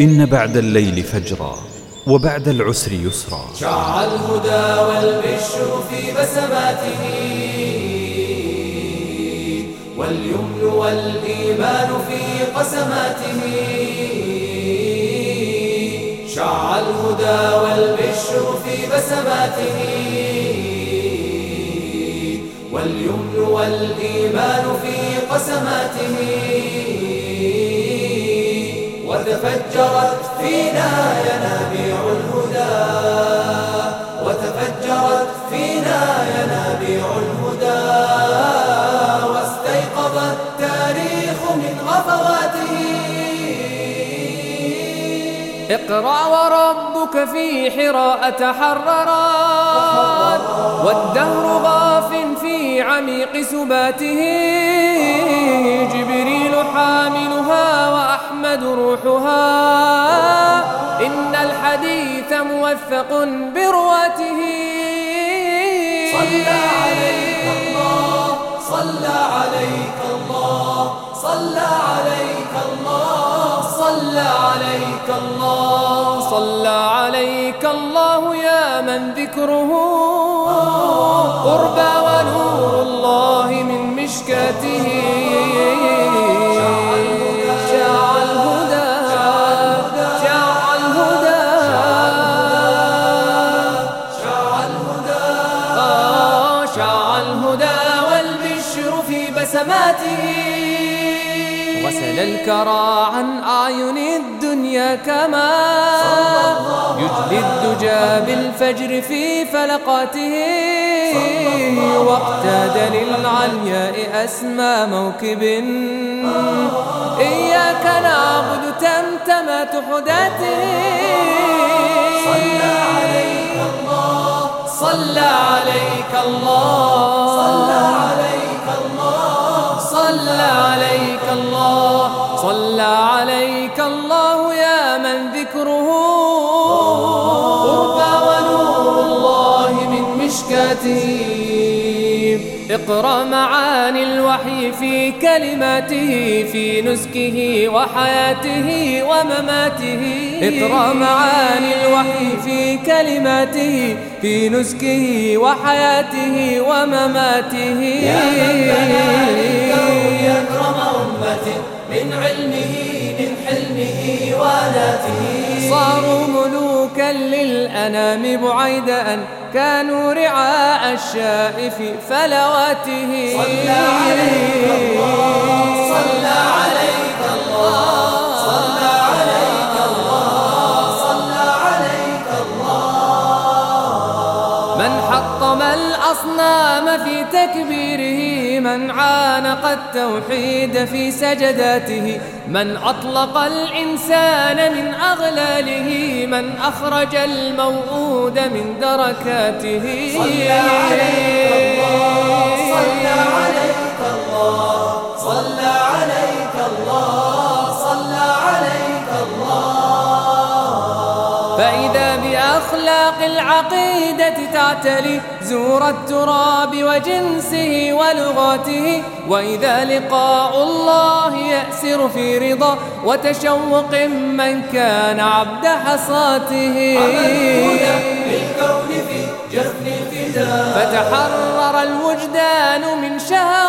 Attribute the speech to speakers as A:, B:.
A: إن بعد الليل فجرا وبعد العسر يسرا.
B: شع الهدى والبشر في بسماته واليمن والإيمان في قسماته. شع الهدى والبشر في بسماته واليمن والإيمان في قسماته. وتفجرت فينا ينابيع الهدى. وتفجرت فينا ينابيع الهدى. واستيقظ التاريخ من غفواته.
C: اقرأ وربك في حراء تحررات والدهر غاف في عميق سباته. جبريل حاملها وأحمد روحها. إن الحديث موثق برواته.
B: صلى عليك الله صلى عليك الله صلى عليك الله صلى عليك الله.
C: صلى عليك الله يا من ذكره. قربى ونور الله من مشكاته. بسماته غسل الكرى عن أعين الدنيا كما يجلي الدجى بالفجر في فلقاته. واقتاد للعلياء أسمى موكب. إياك نعبد تمتمة حداته.
B: صلى عليك الله.
C: صلى عليك الله.
B: صلى عليك الله
C: صلى عليك الله يا من ذكره. قربى ونور الله من مشكاته. اقرأ معاني الوحي في كلماته في نسكه وحياته ومماته. اقرأ معاني الوحي في كلماته في نسكه وحياته ومماته.
B: يا من بنى للكون أكرم أمة من علمه من حلمه وآلاته
C: صاروا ملوكا للأنام بعيد أن كانوا رعاء الشاء في فلواته
B: صلى عليك الله صلى عليك الله صلى
C: الأصنام في تكبيره من عانق التوحيد في سجداته من أطلق الإنسان من أغلاله من أخرج الموءود من دركاته.
B: صلى عليك الله صلى
C: فإذا بأخلاق العقيدة تعتلي زور التراب وجنسه ولغاته وإذا لقاء الله يأسر في رضا وتشوق من كان عبد حصاته.
B: بالكون في جفن الفداء.
C: فتحرر الوجدان من شهوات